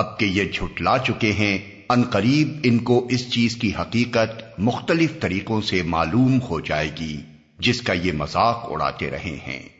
اب کہ یہ جھٹلا چکے ہیں، ان قریب ان کو اس چیز کی حقیقت مختلف طریقوں سے معلوم ہو جائے گی، جس کا یہ مذاق اڑاتے رہے ہیں۔